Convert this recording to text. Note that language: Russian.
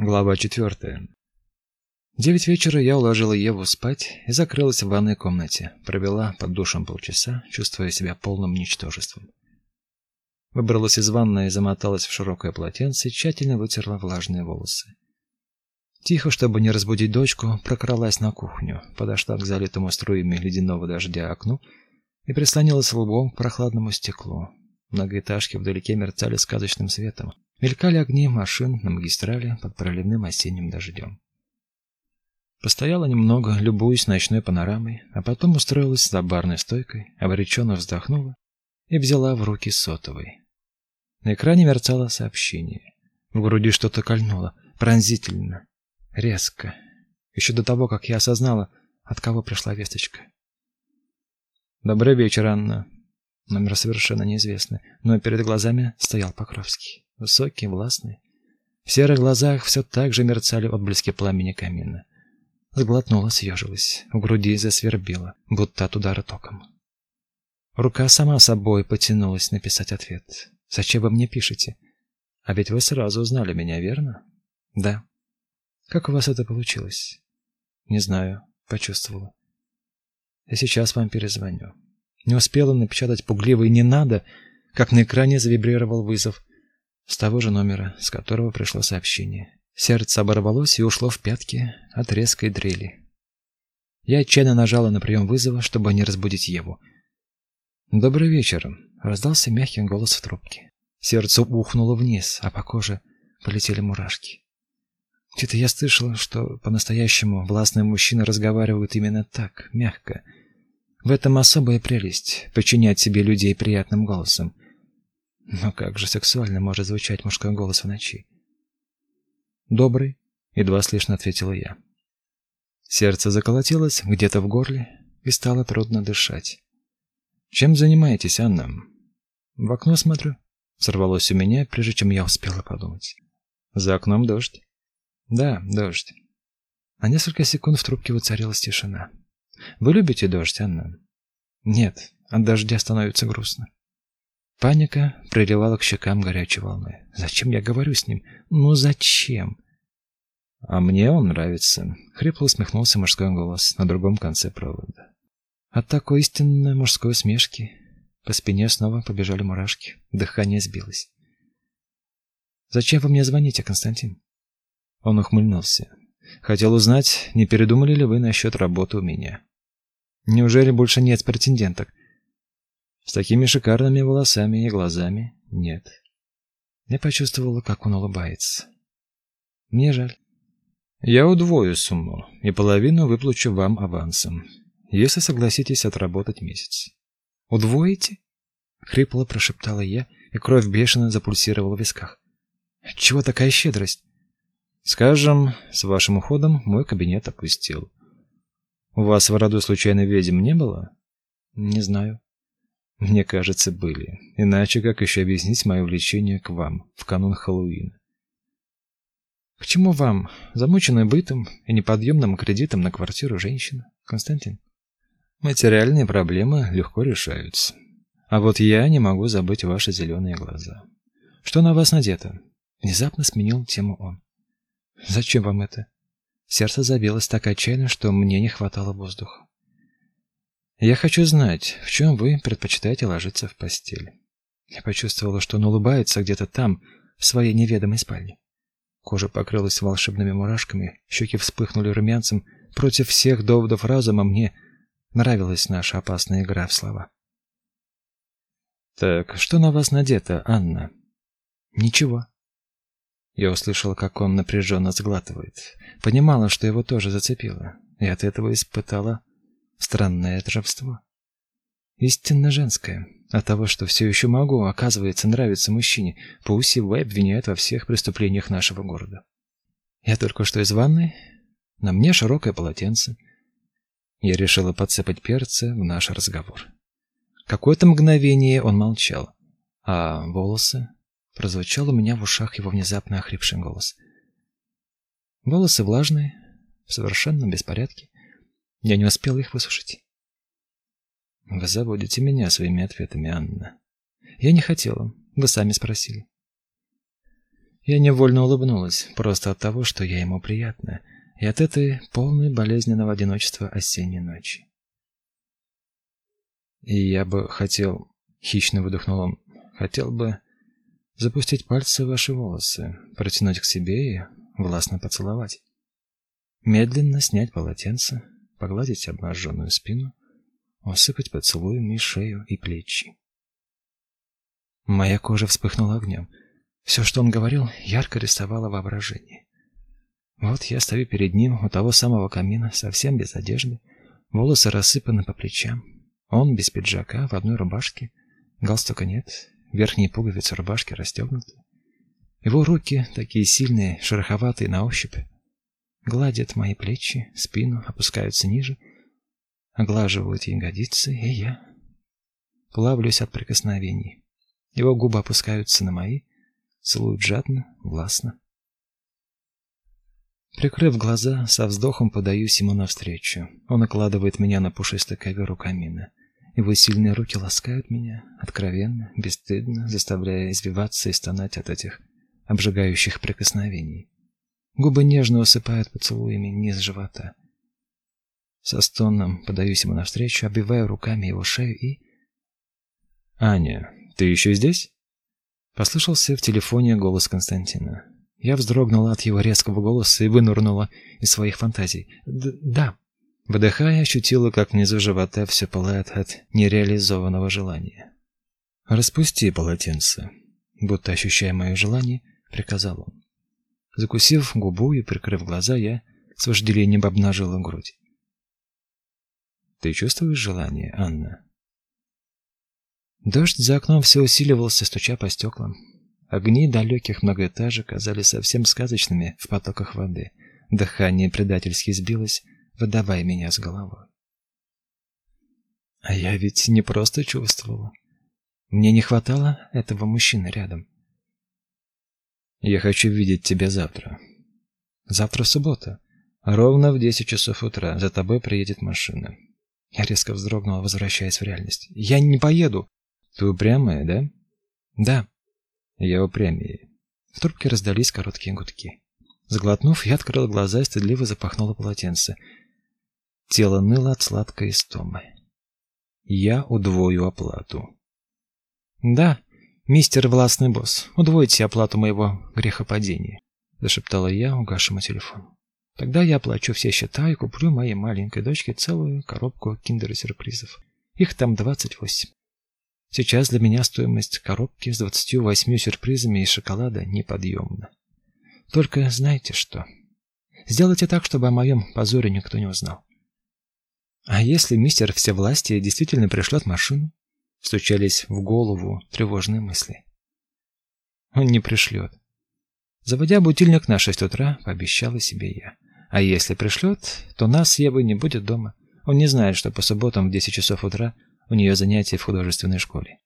Глава четвертая. Девять вечера я уложила Еву спать и закрылась в ванной комнате. Провела под душем полчаса, чувствуя себя полным ничтожеством. Выбралась из ванной и замоталась в широкое полотенце тщательно вытерла влажные волосы. Тихо, чтобы не разбудить дочку, прокралась на кухню, подошла к залитому струями ледяного дождя окну и прислонилась лбом к прохладному стеклу. Многоэтажки вдалеке мерцали сказочным светом. Мелькали огни машин на магистрали под проливным осенним дождем. Постояла немного, любуясь ночной панорамой, а потом устроилась за барной стойкой, обреченно вздохнула и взяла в руки сотовый. На экране мерцало сообщение. В груди что-то кольнуло, пронзительно, резко. Еще до того, как я осознала, от кого пришла весточка. «Добрый вечер, Анна». Номер совершенно неизвестный, но перед глазами стоял Покровский. Высокий, властный. В серых глазах все так же мерцали отблески пламени камина. Сглотнула, съежилась. У груди засвербила, будто от удара током. Рука сама собой потянулась написать ответ. «Зачем вы мне пишете? А ведь вы сразу узнали меня, верно?» «Да». «Как у вас это получилось?» «Не знаю», — почувствовала. «Я сейчас вам перезвоню». Не успела напечатать пугливый «не надо», как на экране завибрировал вызов. С того же номера, с которого пришло сообщение. Сердце оборвалось и ушло в пятки от резкой дрели. Я отчаянно нажала на прием вызова, чтобы не разбудить Еву. «Добрый вечер», — раздался мягкий голос в трубке. Сердце ухнуло вниз, а по коже полетели мурашки. Где-то я слышала, что по-настоящему властные мужчины разговаривают именно так, мягко. В этом особая прелесть — подчинять себе людей приятным голосом — но как же сексуально может звучать мужской голос в ночи? «Добрый», — едва слышно ответила я. Сердце заколотилось где-то в горле и стало трудно дышать. «Чем занимаетесь, Анна?» «В окно смотрю», — сорвалось у меня, прежде чем я успела подумать. «За окном дождь?» «Да, дождь». На несколько секунд в трубке воцарилась тишина. «Вы любите дождь, Анна?» «Нет, от дождя становится грустно». Паника приливала к щекам горячей волной. Зачем я говорю с ним? Ну зачем? А мне он нравится. Хрипло усмехнулся мужской голос на другом конце провода. От такой истинной мужской усмешки по спине снова побежали мурашки. Дыхание сбилось. Зачем вы мне звоните, Константин? Он ухмыльнулся. Хотел узнать, не передумали ли вы насчет работы у меня. Неужели больше нет претенденток? С такими шикарными волосами и глазами нет. Я почувствовала, как он улыбается. Мне жаль. Я удвою сумму и половину выплачу вам авансом, если согласитесь отработать месяц. Удвоите? Хрипло прошептала я, и кровь бешено запульсировала в висках. Чего такая щедрость? Скажем, с вашим уходом мой кабинет опустил. У вас в роду случайно ведьм не было? Не знаю. Мне кажется, были. Иначе как еще объяснить мое влечение к вам в канун Хэллоуина? Почему вам, замученной бытом и неподъемным кредитом на квартиру женщина, Константин? Материальные проблемы легко решаются. А вот я не могу забыть ваши зеленые глаза. Что на вас надето? Внезапно сменил тему он. Зачем вам это? Сердце забилось так отчаянно, что мне не хватало воздуха. Я хочу знать, в чем вы предпочитаете ложиться в постель. Я почувствовала, что он улыбается где-то там, в своей неведомой спальне. Кожа покрылась волшебными мурашками, щеки вспыхнули румянцем. Против всех доводов разума мне нравилась наша опасная игра в слова. Так, что на вас надето, Анна? Ничего. Я услышала, как он напряженно сглатывает. Понимала, что его тоже зацепило, и от этого испытала Странное отжавство. Истинно женское. От того, что все еще могу, оказывается, нравится мужчине. Пусть его обвиняют во всех преступлениях нашего города. Я только что из ванной. На мне широкое полотенце. Я решила подсыпать перца в наш разговор. Какое-то мгновение он молчал, а волосы... Прозвучал у меня в ушах его внезапно охрипший голос. Волосы влажные, в совершенном беспорядке. Я не успел их высушить. Вы заводите меня своими ответами, Анна. Я не хотела. Вы сами спросили. Я невольно улыбнулась, просто от того, что я ему приятна, и от этой полной болезненного одиночества осенней ночи. И я бы хотел, хищно выдохнул он, хотел бы запустить пальцы в ваши волосы, протянуть к себе и властно поцеловать. Медленно снять полотенце, погладить обнаженную спину, осыпать поцелуями шею и плечи. Моя кожа вспыхнула огнем. Все, что он говорил, ярко рисовало воображение. Вот я стою перед ним у того самого камина, совсем без одежды, волосы рассыпаны по плечам. Он без пиджака, в одной рубашке, галстука нет, верхние пуговицы рубашки расстегнуты. Его руки, такие сильные, шероховатые на ощупь, гладят мои плечи, спину, опускаются ниже, оглаживают ягодицы, и я плавлюсь от прикосновений. Его губы опускаются на мои, целуют жадно, властно. Прикрыв глаза, со вздохом подаюсь ему навстречу. Он укладывает меня на пушистый ковер у камина. Его сильные руки ласкают меня, откровенно, бесстыдно, заставляя извиваться и стонать от этих обжигающих прикосновений. Губы нежно усыпают поцелуями низ живота. Со стоном подаюсь ему навстречу, обвиваю руками его шею и... «Аня, ты еще здесь?» Послышался в телефоне голос Константина. Я вздрогнула от его резкого голоса и вынырнула из своих фантазий. «Да». Выдыхая, ощутила, как внизу живота все пылает от нереализованного желания. «Распусти полотенце», будто ощущая мое желание, приказал он. Закусив губу и прикрыв глаза, я с вожделением обнажила грудь. «Ты чувствуешь желание, Анна?» Дождь за окном все усиливался, стуча по стеклам. Огни далеких многоэтажек казались совсем сказочными в потоках воды. Дыхание предательски сбилось, выдавая меня с головой. А я ведь не просто чувствовала. Мне не хватало этого мужчины рядом. Я хочу видеть тебя завтра. Завтра суббота. Ровно в десять часов утра за тобой приедет машина. Я резко вздрогнула, возвращаясь в реальность. Я не поеду. Ты упрямая, да? Да. Я упрямее. В трубке раздались короткие гудки. Сглотнув, я открыла глаза и стыдливо запахнула полотенце. Тело ныло от сладкой истомы. Я удвою оплату. Да, мистер властный босс, удвойте оплату моего грехопадения, зашептала я угасшему телефону. Тогда я оплачу все счета и куплю моей маленькой дочке целую коробку киндер-сюрпризов. Их там двадцать восемь. Сейчас для меня стоимость коробки с двадцатью восьмью сюрпризами из шоколада неподъемна. Только знаете что? Сделайте так, чтобы о моем позоре никто не узнал. А если мистер Всевластие действительно пришлет машину? Стучались в голову тревожные мысли. Он не пришлет. Заводя будильник на шесть утра, пообещала себе я. А если пришлет, то нас Евой не будет дома. Он не знает, что по субботам в десять часов утра у нее занятия в художественной школе.